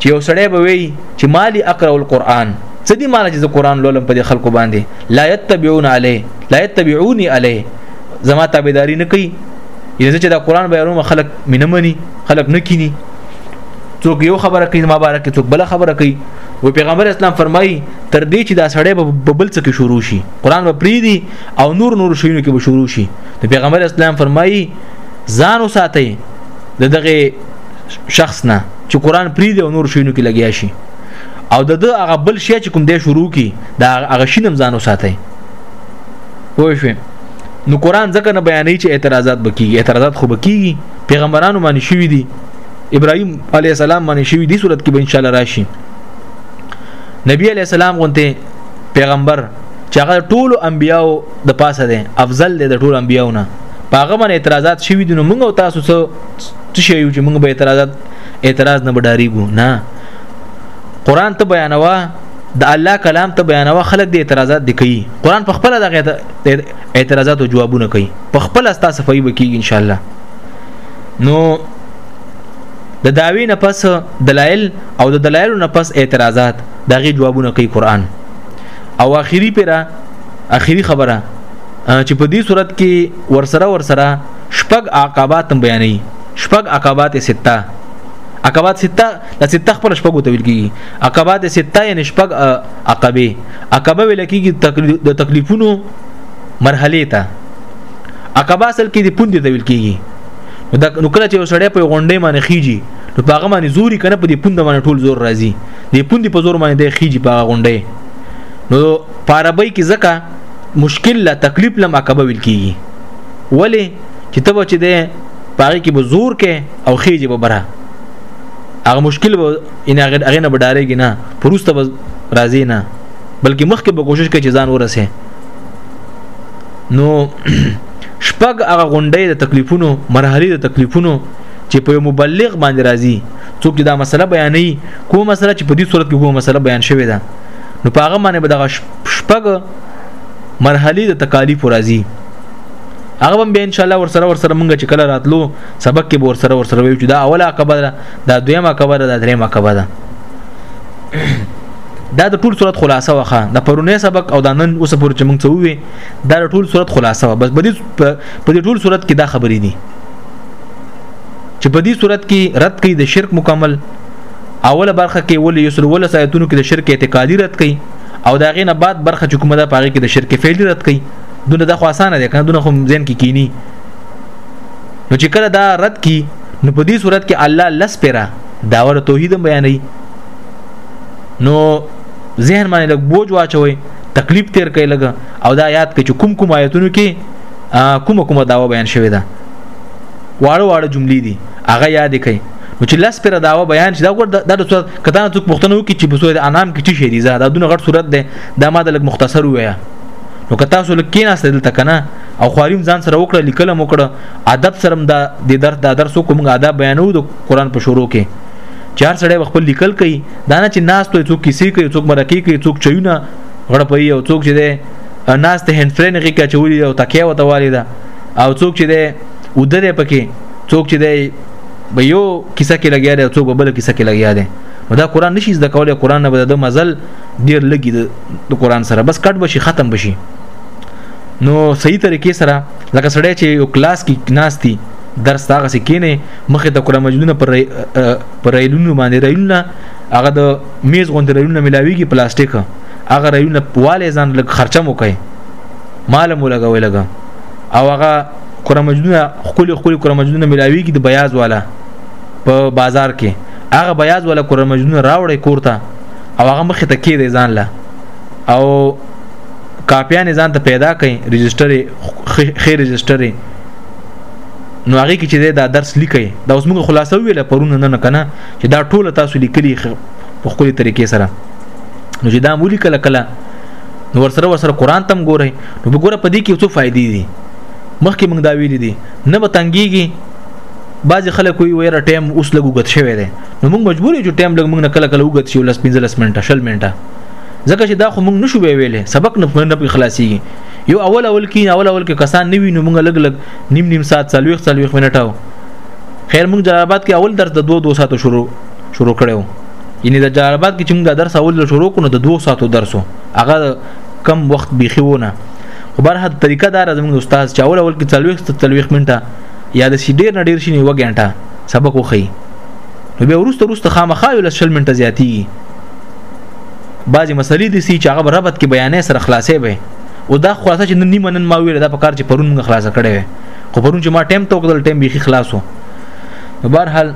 A: چې یو سړی به وي چې مالی اقرا القرآن څه دي مال چې د قرآن لولم په خلکو باندې لا يتبعون عليه لا يتبعوني عليه زما تابعداري نه کوي یزه چې دا قرآن به رومه خلک مینه مني خلک نه کینی څوک یو خبره کوي ما بارکه څوک بل خبره کوي و پیغمبر اسلام فرمایي تر دې چې دا سړی په بل څه کې شروع شي قران به پریدي او نور نور شیونو کې به شروع شي نو پیغمبر اسلام فرمایي ځان وساتئ د دغه شخص نه چې قران پریدي او نور شیونو کې لګیا شي او د د هغه بل شی چې کوم دی شروع کی دا هغه شینم ځان وساتئ پوه شئ نو قران ځکه نه بیانې چې اعتراضات بکیږي اعتراضات خو بکیږي پیغمبرانو باندې شوی دي ابراهيم عليه السلام باندې شوی دی صورت کې به ان شاء الله راشي نبی عليه السلام غونته پیغمبر چې هغه ټولو انبیاو د پاسه دی افضل دی د ټولو انبیاو نه پاغه باندې اعتراضات شوی دي نو موږ او تاسو څه شي چې موږ به اعتراضات اعتراض نه بډاریږو نه قران ته بیانوا د الله کلام ته بیانوا خلک د اعتراضات دی کوي قران په خپل د اعتراضات او جوابونه کوي په خپل استا صفای وکي ان شاء الله نو د داوی نه پس دلایل او د دلایلو نه پس اعتراضات دغه جوابونه کوي قران او اخیری پیرا اخیری خبره چې په دې صورت کې ورسره ورسره شپږ عقبات بیانې شپږ عقبات سته عقبات سته د سته خپل شپږو ته ویل کیږي عقبات سته یعنی شپږ عقبه عقبه ویل کیږي د تکلیفونو مرحله ته عقبه اصل کې د پوندې ته ویل کیږي نو دا نو کله چې وسړی په غونډې باندې خيږي نو په هغه باندې زوري کنه په دې پوند باندې ټول زور راځي دې پوندې په زور باندې د خيږي په هغه غونډې نو په عربی کې ځکه مشکل لا تکلیف لم عقبه ویل کیږي ولی چې تبو چې ده پاره کې به زور کې او خيږي به بره هغه مشکل به ان هغه هغه نه بډارېږي نه پروسته به راځي نه بلکې مخکې به کوشش کوي چې ځان ورسه نو شپږ هغه غونډې د تکلیفونو مرحله د تکلیفونو چې په مبلغ باندې راځي څوک دا مسله بیانې کوم مسله چې په دې صورت کې کوم مسله بیان شوې ده نو په هغه باندې به دغه شپږ مرحله د تکالیف راځي هغه هم به ان شاء الله ور سره ور سره مونږ چې کله راتلو سبق کې به ور سره ور سره وي چې دا اوله عقبه ده دا دویمه عقبه ده دا دریمه عقبه ده دا د ټول صورت خلاصه وخه د پرونی سبق او د نن اوس پورې چې موږ څه وې دا د ټول صورت خلاصه وه بس په دې په دې ټول صورت کې دا خبرې دي چې په دې صورت کې رد کړي د شرک مکمل اوله برخه کې ولې یسر ولا سایتونو کې د شرک اعتقادي رد کړي او دا غینه بعد برخه چې کومه ده پاره کې د شرک فعلی رد کړي دونه د خو اسانه ده کنه دونه خو ځین کې کینی نو چې کله دا رد کی نو په دې صورت کې الله لس پیرا داور توحید بیانوي نو ذهن باندې لګ بوج واچوي تکلیف تیر کوي لګ او دا یاد کې چې کوم کوم آیتونو کې کوم کوم داوا بیان شوی ده واړه واړه جملې دي هغه یاد کړئ نو چې لس پر داوا بیان شي دا ګور د د صورت کته څوک پښتنو کې چې په صورت انام کې چې شری زه دا دونه غټ صورت ده دا ما د لګ مختصر وایا نو کته سو لکه نه سره دلته کنه او خواریم ځان سره وکړه لیکل مو کړه ادب سره د درس د درس کوم ادب بیانو د قران په شروع کې چار سړی خپل لیکل کوي دا نه چې ناس ته څوک کیسې کوي څوک مرکې کوي څوک چونه غړپوي او څوک چې ده ناس ته هند فرین کې کچولې او تکیه وته والی ده او څوک چې ده ودره پکې څوک چې ده به یو کیسه کې لګیا دی او څوک بل کیسه کې لګیا دی نو دا قران نشي زده کولای قران نه بده مزل ډیر لګي د قران سره بس کټ بشي ختم بشي نو صحیح طریقې سره لکه سړی چې یو کلاس کې ناشتي درس تاغه سکینه مخه ته کړه مجلونه پر پر رایلونو باندې رایلونه هغه د میز غوند رایلونه ملاویږي پلاستیک هغه رایلونه والي ځان لګ خرچه مو کوي مال مو لګوي لګا او هغه کړه مجلونه خولي خولي کړه مجلونه ملاویږي د بیاز والا په بازار کې هغه بیاز والا کړه مجلونه راوړي کوړه او هغه مخه ته کې دی ځان لا او کاپیان ځان ته پیدا کړي ريجستره خې ريجستره نو هغه کې چې دا درس لیکي دا اوس موږ خلاصو ویل پرونه نه کنه چې دا ټول تاسو لیکلي په خپل طریقې سره نو چې دا مولي کله کله نو ورسره ورسره قران تم ګوري نو وګوره په دې کې څه فائدې دي مخکې موږ دا ویلي دي نه به تنګيږي بعضی خلک وی ویره ټایم اوس لګو غت شوی دی نو موږ مجبور یو چې ټایم لګ موږ نه کله کله وګت شو لس 15 منټه شل منټه ځکه چې دا خو موږ نشو ویلې سبق نه نه خلاصيږي یو اول اول کې اول اول کې کسان نه وینو موږ لګ لګ نیم نیم ساعت څلويخ څلويخ منټه خیر موږ جلال آباد کې اول درس د 2 2 ساعتو شروع شروع کړو یعنی د جلال آباد کې چې موږ درس اول شروع کړو د 2 ساعتو درسو هغه کم وخت بيخي ونه خو برحد طریقه دار زموږ استاد چې اول اول کې څلويخ څلويخ منټه یا د سیډیر نه ډیر شي و غنټه سبق وخی نو به ورسته ورسته خامخا یو لسل منټه زیاتی بعضی مسلې دي چې هغه ربط کې بیانې سره خلاصې به او دا خلاصه چې نن نیمه نن ما ویل دا په کار چې پرون موږ خلاصه کړې وې خو پرون چې ما ټیم ته وکړل ټیم به خلاصو نو بهر حال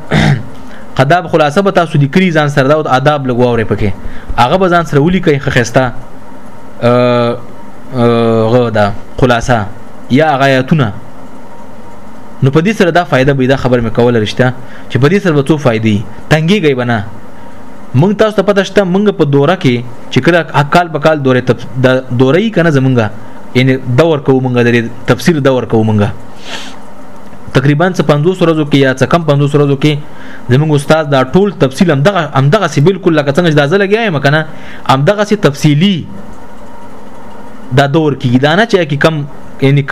A: قداب خلاصه به تاسو د کری ځان سره دا او آداب لګواورې پکې هغه به ځان سره ولي کوي خخستا ا غو دا خلاصه یا غایتونه نو په دې سره دا فائدہ به دا خبر مې کوله رښتیا چې په دې سره به څو فائدې تنګيږي بنا مونږ تاسو ته پته شته مونږ په دوره کې چې کله کال په کال دوره تب... د دوري کنه زمونږه یعنی دور کوو مونږه د تفسیر دور کوو مونږه تقریبا 500 ورځو کې یا څه کم 500 ورځو کې زموږ استاد دا ټول تفصیل هم دغه هم دغه سی بالکل لکه څنګه چې دا زله لګیایم کنه هم دغه سی تفصیلی دا دور کې دا نه چې کم یعنی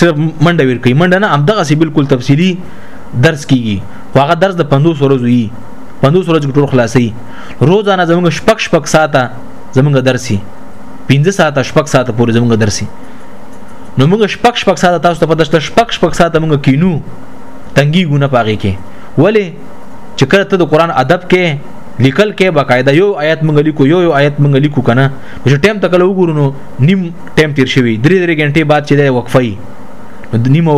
A: صرف منډه ور کوي منډه نه هم دغه سی بالکل تفصیلی درس کیږي واغه درس د 500 ورځو یي پندوس ورځ ټول خلاصي روزانه زمونږ شپک شپک ساته زمونږ درسي 15 ساعته شپک ساته پورې زمونږ درسي نو موږ شپک شپک ساته تاسو ته پدشت شپک شپک ساته موږ کینو تنګي ګونه پاږي کې ولی چې کله ته د قران ادب کې لیکل کې باقاعده یو آیت مونږ لیکو یو یو آیت مونږ لیکو کنه چې ټیم ته کله وګورو نو نیم ټیم تیر شوی درې درې غنټې بعد چې دا وقفه نو نیمو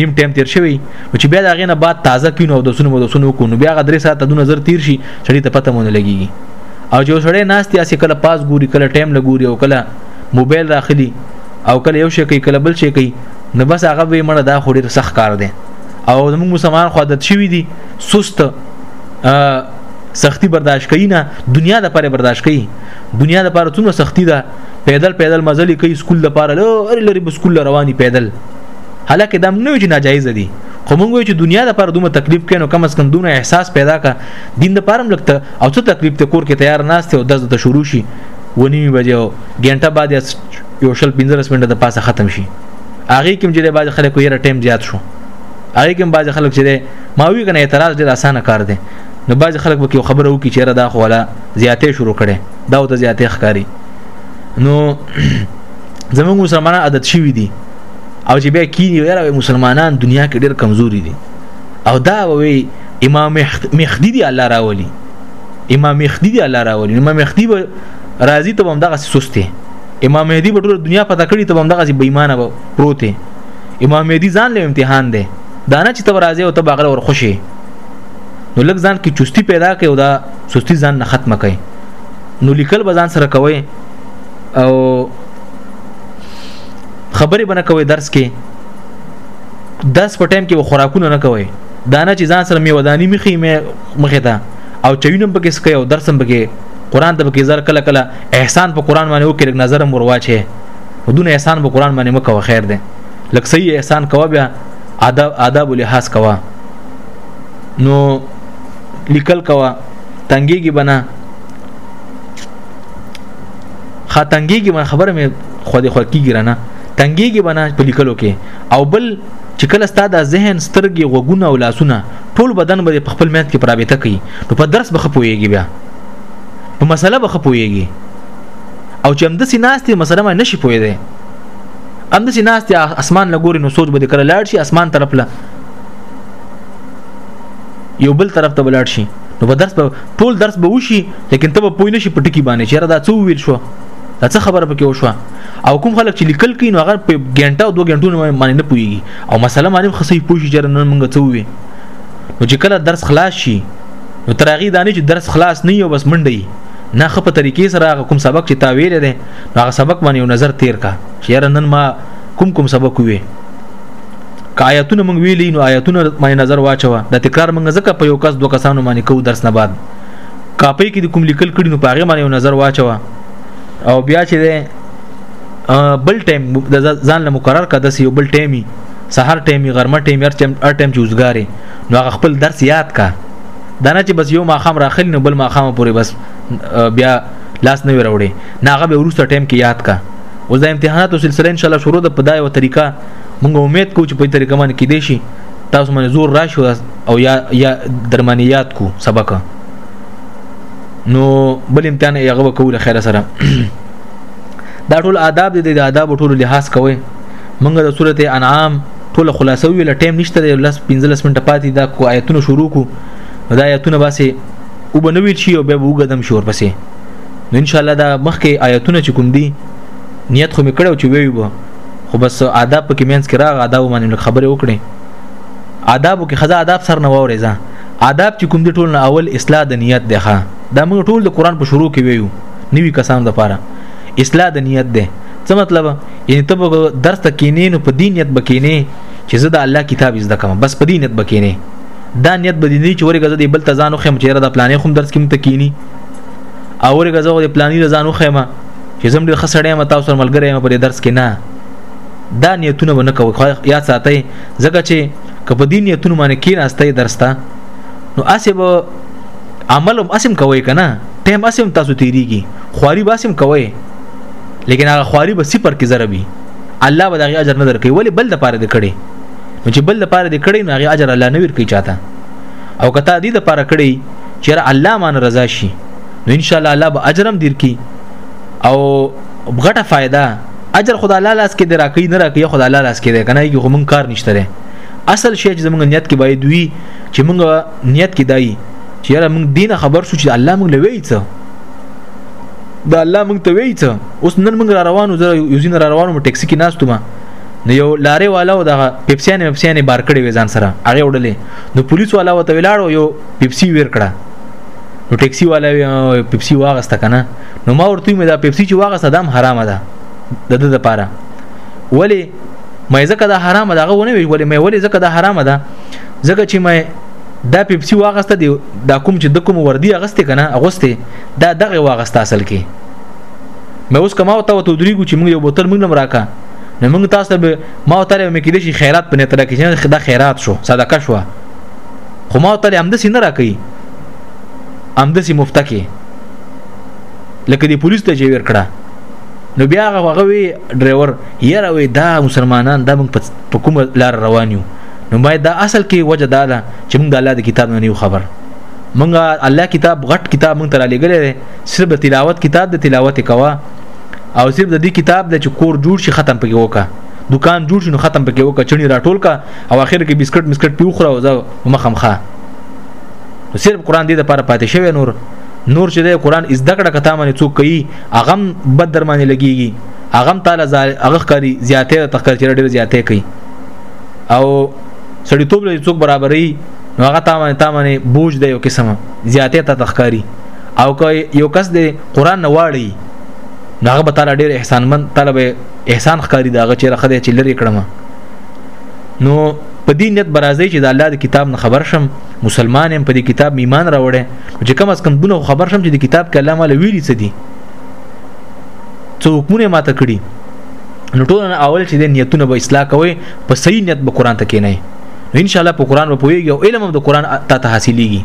A: نیم ټیم تیر شوی او چې بیا د هغې نه بعد تازه کینو او دسونه مدسونه وکړو نو بیا هغه درې ساعته دونه زر تیر شي سړی ته پته مونه لګیږي او چې سړی ناست یا کله پاس ګوري کله ټایم لګوري او کله موبایل راخلی او کله یو شي کوي کله بل شي کوي نو بس هغه به مړه دا خوري سخت کار دی او موږ مسلمان خو عادت شوی دي سست سختی برداشت کوي نه دنیا د پاره برداشت کوي دنیا د پاره څومره سختی ده پیدل پیدل مزل کوي سکول د پاره لري لري بسکول رواني پیدل حالکه دا نه وی چې ناجایز دي خو موږ وی چې دنیا د پر دومره تکلیف کینو کم از کم دونه احساس پیدا کا دین د پرم لګته او څه تکلیف ته کور کې تیار ناشته او د ته شروع شي ونی بجو ګنټه بعد یو شل 15 منټه د پاسه ختم شي اغه کوم چې د باز خلکو یې ټیم زیات شو اغه کوم باز خلک چې ما وی کنه اعتراض ډیر اسانه کار دی نو باز خلک به خبره وکړي چې را دا خو ولا زیاتې شروع کړي دا او ته زیاتې ښکاری نو زمونږ مسلمانان عادت شوی دي او چې بیا کینی یاره مسلمانان دنیا کې ډیر کمزوري دي او دا وی امام مهدی دی الله راولي امام مهدی دی الله راولي امام مهدی به راضي ته هم دغه سسته امام مهدی په ټول دنیا پتا کړی ته هم دغه بې ایمانه به پروت امام مهدی ځان له امتحان دی دا نه چې ته راضي او ته باغله ور خوشي نو لږ ځان کې چستی پیدا کړي او دا سستی ځان نه ختمه کړي نو لیکل به ځان سره کوي او خبرې بنه کوي درس کې درس په ټایم کې خوراکونه نه کوي دا نه چې ځان سره می ودانی مخې می مخې ته او چوینم پکې سکه او درسم پکې قران ته پکې زر کله کله احسان په قران باندې وکړي نظر مور واچي ودون احسان په قران باندې مکو خیر ده لکه صحیح احسان کوه بیا آداب آداب لحاظ کوه نو لیکل کوه تنګيږي بنا خاتنګيږي من خبره مې خو دې خوکیږي رانه تنګيږي بنا په لیکلو کې او بل چې کله ستاد ذهن سترګې غوګونه او لاسونه ټول بدن به په خپل میت کې پرابطه کوي نو په درس به خپويږي بیا په مسله به خپويږي او چې هم د سیناستي مسله ما نشي پوي دی هم د سیناستي اسمان لګوري نو سوچ به کړه لاړ شي اسمان طرف له یو بل طرف ته ولاړ شي نو په درس به ټول درس به وشي لیکن ته به پوه نشي په ټکی باندې چیرې دا څو ویل شو دا څه خبره پکې وشوه او کوم خلک چې لیکل کوي نو هغه په ګنټه او دوه ګنټو باندې نه پويږي او مسله باندې خصي پوه شي چې نن موږ څه وې نو چې کله درس خلاص شي نو تر هغه دانه چې درس خلاص نه یو بس منډي نه خپه طریقې سره هغه کوم سبق چې تا ویل دي هغه سبق باندې یو نظر تیر کا چې یاره نن ما کوم کوم سبق وې که آیاتونه مونږ ویلی نو آیاتونه باندې نظر واچوه د تکرار مونږ ځکه په یو کس دوه کسانو باندې کو درس نه بعد کاپي کې د کوم لیکل کړي نو پاره باندې یو نظر واچوه او بیا چې بل ټایم د ځان له مقرر کده سی یو بل ټایمي سحر ټایمي غرمه ټایمي هر ټایم هر ټایم چې وزګاري نو هغه خپل درس یاد کا دا نه چې بس یو ماخام راخلی نو بل ماخام پورې بس بیا لاس نه وروړي نه هغه به ورسته ټایم کې یاد کا اوس د امتحاناتو سلسله ان شاء الله شروع د پدای او طریقه موږ امید کوو چې په طریقه باندې کې دي شي تاسو باندې زور راشي او یا یا درمانیات کو سبق نو بل امتحان یې هغه وکول خیر سره دا ټول آداب دي د آداب ټول لحاظ کوي منګه د سورته انعام ټول خلاصو ویل ټیم نشته د لس 15 منټه پاتې دا کو آیتونه شروع کو دا آیتونه باسي او بنوي چی او به وګدم شور پسې نو ان شاء الله دا مخکې آیتونه چې کوم دي نیت خو میکړو چې ویو خو بس آداب پکې مینس کې راغ آداب باندې خبرې وکړي آدابو کې خزا آداب سر نه ووري ځه آداب چې کوم دي ټول نه اول اصلاح د نیت دی ښه دا موږ ټول د قران په شروع کې ویو نوی کسان د پاره اصلاح د نیت دی څه مطلب یعنی ته درس ته کینې نو په دین نیت بکینې چې زه د الله کتاب زده کوم بس په دین نیت بکینې دا نیت به دې نه چې ورګه دې بل تزانو خم چې را د پلانې خوم درس کې متکینی او ورګه زه د پلانې رضانو خمه چې زم ډېر خسړې ما تاسو ملګری ما په درس کې نه دا نیتونه ونه کوي یا ساتي ځکه چې که په دین نیتونو باندې کې راستې درسته نو اسې به عمل هم اسم کوي کنه ټیم اسم تاسو تیریږي خواري به اسم کوي لیکن هغه خواري به صفر کې ضربي الله به دغه اجر نه درکوي ولی بل د پاره د کړي نو چې بل د پاره د کړي نو هغه اجر الله نه ورکوي چاته او کته دې د پاره کړي چې الله مان رضا شي نو ان شاء الله الله به اجرم درکې او غټه فائدہ اجر خدای الله لاس کې دی راکې نه راکې خدای الله لاس کې دی کنه یو موږ کار نشته لري اصل شی چې موږ نیت کې باید وي چې موږ نیت کې دای چې یاره موږ دین خبر شو چې الله موږ لوي څه دا الله موږ ته وی څه اوس نن موږ را روانو زه یو زین را روانو ټیکسي کې ناستم نو یو لارې والا او دغه پیپسیانې پیپسیانې بار کړې وې ځان سره هغه وړلې نو پولیس والا وته ولاړو یو پیپسي ویر کړه نو ټیکسي والا پیپسي واغسته کنه نو ما ورته مې دا پیپسي چې واغه صدام حرامه ده د د لپاره ولی مې زکه دا حرامه ده غو نه وی ولی مې ولی زکه دا حرامه ده زکه چې مې دا پیپسي واغسته دی دا کوم چې د کوم وردی اغسته کنه اغسته دا دغه واغسته اصل کې مې اوس کما او ته تو درې ګو چې موږ یو بوتل موږ نه مراکا نو موږ تاسو به ما تر مې کې دي خیرات پنه تر کې چې دا خیرات شو صدقه شو خو ما تر هم د سینه راکې هم د سي مفتکه لکه دی پولیس ته جویر کړه نو بیا هغه وی ډرایور یره وی دا مسلمانان دا موږ په کومه لار روان یو نو باید دا اصل کې وجه دا ده چې موږ د الله د کتاب نه یو خبر موږ الله کتاب غټ کتاب موږ تر لګلې ده صرف د تلاوت کتاب د تلاوت کوا او صرف د دې کتاب د چکور جوړ شي ختم پکې وکا دکان جوړ شي نو ختم پکې وکا چني راټول کا او اخر کې بسکټ مسکټ پیوخره او زه مخمخه صرف قران دې د پاره پاتې شوی نور نور چې د قران از دکړه کته باندې څوک کوي اغم بد درمانه لګيږي اغم تعالی هغه کاری زیاته تخکر چې ډېر زیاته کوي او سړی توپ له څوک برابرې نو هغه تا باندې تا باندې بوج دی یو قسمه زیاته ته تخکاری او که یو کس دی قران نه واړی نو هغه به تعالی ډېر احسانمن طلب احسان خکاری دا هغه چې رخه دی چې لری کړم نو په دې نیت برازي چې د الله د کتاب نه خبر شم مسلمان يم په دې کتاب ایمان راوړې چې کم از کم دونه خبر شم چې د کتاب کې الله مال ویلي څه دي څو حکمونه ماته کړی نو ټول نه اول چې د نیتونه به اصلاح کوي په صحیح نیت به قران ته کې نه ان شاء الله په قران به پويږي او علم هم د قران ته ته حاصلېږي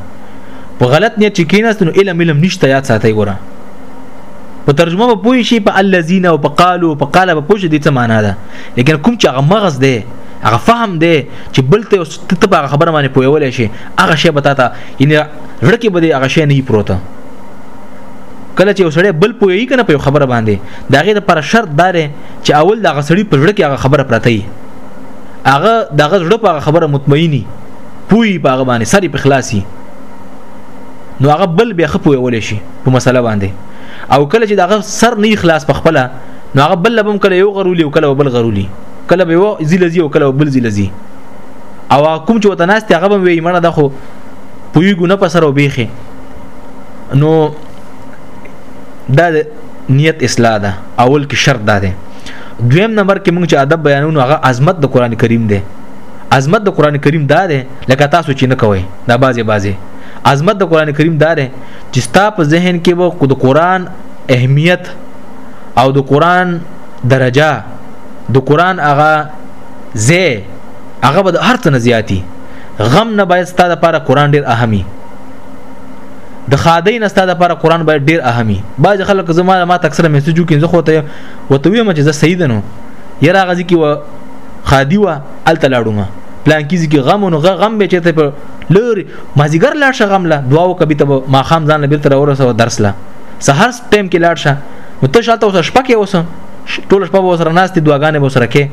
A: په غلط نیت چې کیناست نو علم علم نشته یاد ساتي ګوره په ترجمه به پوي شي په الذين او په قالو په قاله به پوه شي د څه معنا ده لیکن کوم چې هغه مغز دی هغه فهم دی چې بل ته ته ته هغه خبره باندې پویولې شي هغه شی به تا ته یعنی زړه کې به دې هغه شی نه پروته کله چې وسړی بل پوي کنه په خبره باندې دا غي د پر شرط دار چې اول دا غسړي په زړه کې هغه خبره پرته وي هغه د غزړه په خبره مطمئني پوي په هغه باندې سری په خلاصي نو هغه بل بیا خپوي ولې شي په مسله باندې او کله چې دا سر نه خلاص په خپل نو هغه بل لبم کله یو غرولي او کله بل غرولي کله به یو زیلزي او کله بل زیلزي او کوم چې وته ناست هغه به وی منه د خو پوی ګونه په سره وبېخي نو دا نیت اصلاح ده اول کې شرط ده دویم نمبر کې موږ چې ادب بیانونو هغه عظمت د قران کریم ده عظمت د قران کریم دا ده لکه تاسو چې نه کوئ دا بازي بازي عظمت د قران کریم دا ده چې ستا په ذهن کې به د قران اهمیت او د قران درجه د قران هغه زه هغه به د هر څه نه زیاتی غم نه باید ستاسو لپاره قران ډیر اهمي د خادای نه ستاسو لپاره قران باید ډیر اهمي باج خلک زما ما تکسره میسج وکړي زه خو ته وته ویم چې زه صحیح دنو یرا غزي کې و خادي و ال تلاړو ما پلان کیږي کې غم نو غم به چته په لوري مازیګر لاړ شه غم لا دعا وکبي ته ما خام ځان لبیر تر اورسه درس لا سحر ټیم کې لاړ شه نو ته شاته اوس شپه کې اوس ټول شپه وسره ناستې دعاګانې وسره کې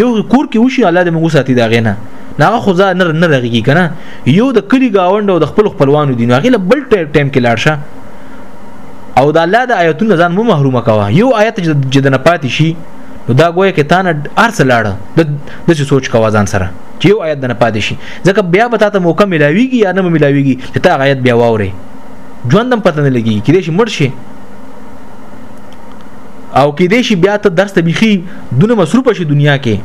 A: یو کور کې وشي الله دې موږ ساتي دا غینه ناغه خو ځا نه نه رغیږي کنه یو د کلی گاوند او د خپل خپلوانو دي ناغه بل ټایم کې لاړ شه او د الله د آیتونو ځان مو محرومه کوا یو آیت چې د نه پاتې شي نو دا ګویا کې تانه ارس لاړه د د سوچ کوا ځان سره چې یو آیت د نه پاتې شي ځکه بیا به تاسو موقع ملاويږي یا نه ملاويږي چې تا آیت بیا واوري ژوندم پته نه لګي کې دې شي مړ شي او کې دې شي بیا ته درس ته بيخي دونه مصروف شي دنیا کې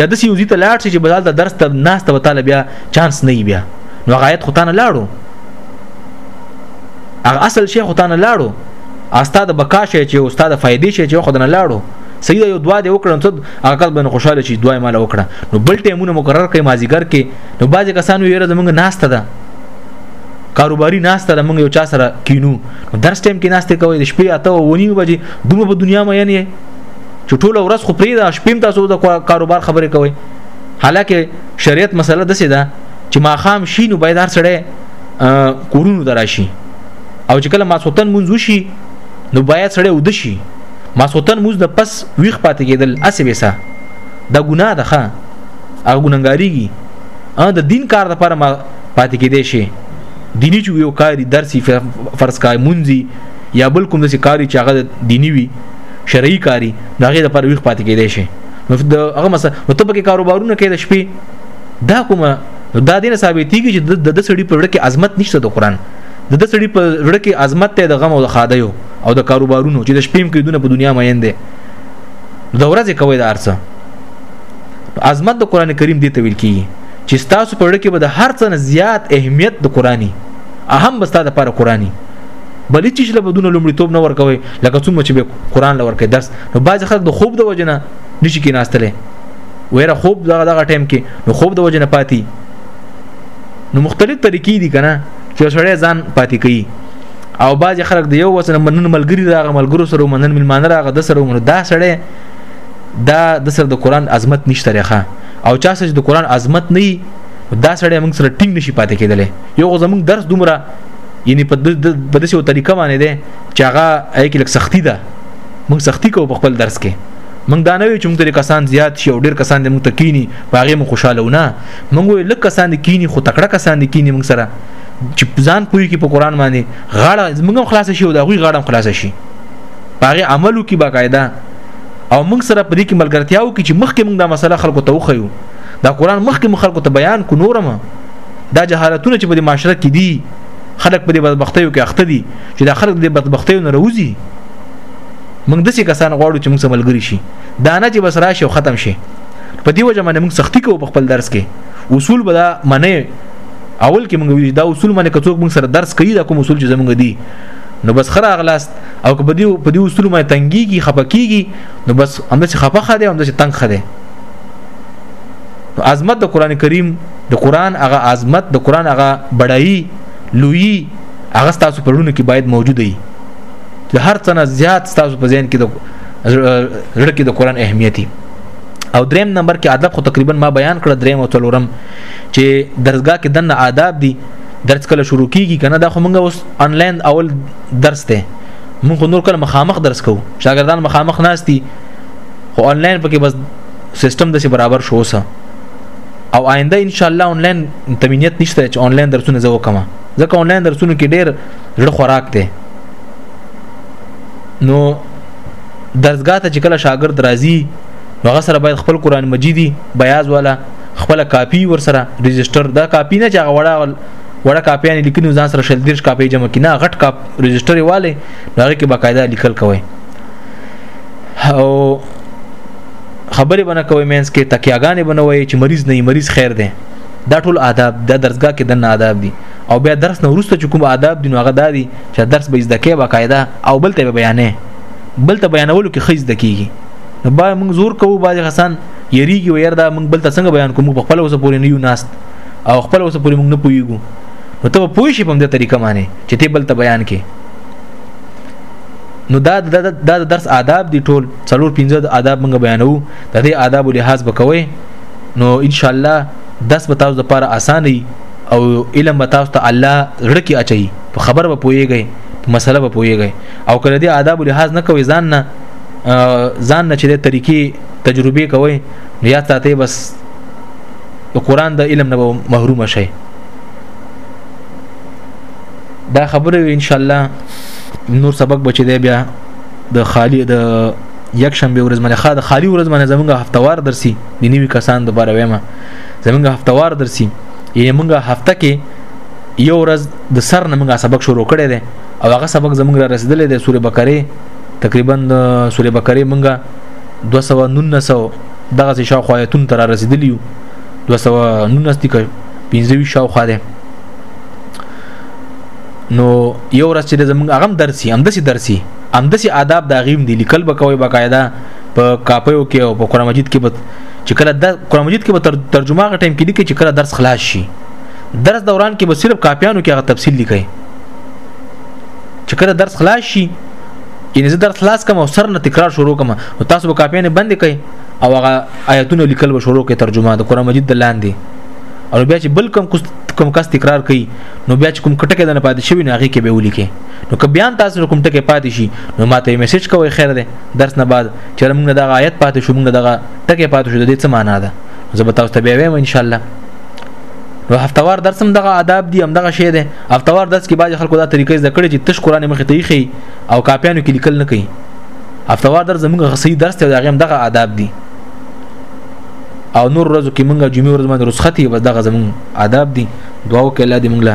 A: یا د سیوزی ته لاړ شي چې بدل ته درس ته ناس ته وتاله بیا چانس نه بیا نو غایت ختانه لاړو هغه اصل شیخ ختانه لاړو استاد بقا شي چې استاد فائدې شي چې خدانه لاړو سیده یو دوا دی وکړم ته هغه بن خوشاله شي دوا مال وکړه نو بل ټیمونه مقرر کړي مازیګر کې نو بعضی کسانو یې زمونږ ناشته ده کاروباري ناشته ده مونږ یو چا سره کینو درس ټیم کې ناشته کوي د شپې اته و نیو بجې دومره په دنیا مې نه چې ټول ورځ خو پرې دا شپې تاسو د کاروبار خبرې کوي حالکه شریعت مسله دسه ده چې ما خام شینو باید هر سړی کورونو دراشي او چې کله ماسوتن مونږ وشي نو باید سړی ود شي ماسوتن مونږ د پس ویخ پاتې کېدل اسې وسه دا ګناه ده ښه هغه ګناګاریږي ا د دین کار د پاره پاتې کېدې شي دینی چې یو کاری درسي فرض کای مونږي یا بل کوم د کاری چې هغه دینی وي شرعي کاری نو هغه لپاره ویخ پاتې کېدای شي نو د هغه مثلا نو ته پکې کاروبارونه کوي د شپې دا کومه دا دینه ثابتېږي چې د د سړي په وړ کې عظمت نشته د قران د د سړي په وړ کې عظمت ته د غم او د خادیو او د کاروبارونو چې د شپې کې دونه په دنیا مین دي د ورځې کوي د ارسه عظمت د قران کریم دی ته ویل کیږي چې تاسو په وړ کې به د هر څه زیات اهمیت د قرآني اهم بستا د پر قرآني بلې چیز له بدون لومړیتوب نه ورکوي لکه څومره چې به قران لور کې درس نو بعض خلک د خوب د وجنه نشي کې ناستلې ویره خوب دغه دغه ټایم کې نو خوب د وجنه پاتې نو مختلف طریقې دي کنه چې سړی ځان پاتې کوي او بعض خلک د یو وسره منن ملګری راغ ملګرو سره منن ملمانه راغ د سره منن دا سړی دا د سره د قران عظمت نشته رخه او چا چې د قران عظمت نه دا سړی موږ سره ټینګ نشي پاتې کېدلی یو زموږ درس دومره یعنی په په داسې یو طریقه باندې ده چې هغه هغه کې لږ سختی ده موږ سختی کوو په خپل درس کې موږ دا نه وی چې موږ ته کسان زیات شي او ډیر کسان دې موږ ته کینی په هغه مو خوشاله ونه موږ وی لږ کسان دې کینی خو تکړه کسان دې کینی موږ سره چې ځان پوي کې په قران باندې غاړه موږ خلاص شي او دا غوي غاړه خلاص شي هغه عملو کې باقاعده او موږ سره په دې کې ملګرتیاو کې چې مخکې موږ دا مسله خلکو ته وخیو دا قران مخکې مخ خلکو ته بیان کو نورمه دا جهالتونه چې په دې معاشره کې دي خلک په دې بدبختیو کې اخته دي چې دا خلک د بدبختیو نه راوځي موږ د څه کسان غواړو چې موږ سره ملګری شي دا نه چې بس راشي او ختم شي په دې وجه باندې موږ سختی کوو په خپل درس کې اصول به دا منې اول کې موږ ویل دا اصول باندې کڅوک موږ سره درس کوي دا کوم اصول چې زموږ دي نو بس خره اغلاست او که په دې په دې اصول باندې تنګيږي خپکیږي نو بس همداسې خپه خده همداسې تنگ خده عظمت د قران کریم د قران هغه عظمت د قران هغه بډایي لوی هغه تاسو پرونه کې باید موجود وي د هر څه نه زیات تاسو په ذهن کې د زړه کې د قران اهمیت او دریم نمبر کې ادب خو تقریبا ما بیان کړ دریم او څلورم چې درسګه کې دنه آداب دي درس کله شروع کیږي کنه دا خو موږ اوس انلاین اول درس ته موږ نور کله مخامخ درس کوو شاګردان مخامخ ناشتي خو انلاین پکې بس سیستم د برابر شو سه او آینده ان شاء الله انلاین تمنیت نشته چې انلاین درسونه زه وکم ځکه انلاین درسونه کې ډېر زړه خوراک دی نو درسګاه ته چې کله شاګرد راځي هغه سره باید خپل قران مجیدی بیاض والا خپل کاپی ور سره ريجستره دا کاپی نه چې هغه وړه وړه کاپیان لیکنو ځان سره شل دیرش کاپی جمع کینه غټ کاپ ريجستره والے هغه کې باقاعده لیکل کوي او خبرې بنه کوي مینس کې تکیاګانې بنوي چې مریض نه مریض خیر دی دا ټول آداب د درسګه کې د آداب دي او بیا درس نه ورسته کوم آداب دي نو هغه دادي چې درس به زده کې باقاعده او بل ته بیانې بل ته بیانولو کې خیز دکېږي نو با موږ زور کوو باز حسن یریږي وير دا موږ بل ته څنګه بیان کوو په خپل اوسه پورې نه یو ناست او خپل اوسه پورې موږ نه پویګو نو ته پوه شي په دې طریقه معنی چې ته بل ته بیان کې نو دا د درس آداب دي ټول څلور پنځه د آداب موږ بیانو د دې آداب لحاظ وکوي نو ان شاء الله داس به تاسو لپاره اسانه او علم به تاسو ته الله زړه کې اچي په خبر به پويږي په مسله به پويږي او کله دې آداب لحاظ نه کوي ځان نه ځان نه چې د طریقې تجربه کوي نو یا تاسو بس د قران د علم نه محروم شئ دا خبره ان شاء الله نور سبق بچی دی بیا د خالی د یک شنبه ورځ باندې خا د خالی ورځ باندې زمونږ هفتوار درسي د نیوي کسان د باره وېما زمونږ هفتوار درسي یې مونږه هفته کې یو ورځ د سر نه مونږه سبق شروع کړی دی او هغه سبق زمونږ را رسیدلې دی سوره بقره تقریبا سوره بقره مونږه 219 دغه څه شاو خوایتون تر رسیدلی یو 219 کې 25 شاو خاله نو یو ورځ چې زمونږ هغه درسي همدسي درسي همدسي آداب دا غیم دي لیکل به کوي باقاعده په کاپیو کې او په قران مجید کې به چې کله د قران مجید کې به تر ترجمه غ ټیم کې لیکي چې کله درس خلاص شي درس دوران کې به صرف کاپیانو کې هغه تفصیل لیکي چې کله درس خلاص شي یعنی زه درس خلاص کوم او سر نه تکرار شروع کوم نو تاسو به کاپیانه بند کړئ او هغه آیاتونه لیکل به شروع کړئ ترجمه د قران مجید د لاندې او بیا چې بل کم کم کس تکرار کوي نو بیا چې کوم کټکه د نه پاتې شوی نو هغه کې به ولیکي نو که بیان تاسو کوم ټکه پاتې شي نو ماته یو میسج کوی خیر دی درس نه بعد چې موږ دغه آیت پاتې شو موږ دغه ټکه پاتې شو د دې څه معنا ده زه به تاسو ته بیا وایم ان شاء الله نو هفتوار درس هم دغه آداب دي هم دغه شی دی هفتوار درس کې باج خلکو دا طریقې زده کړې چې تش قران مخې ته یې او کاپیانو کې لیکل نه کوي هفتوار درس زموږ غصې درس ته دغه هم دغه آداب دي او نور ورځو کې مونږه جمعې ورځ باندې رخصت یو بس دغه زمون آداب دي دعا وکړه الله دې مونږ له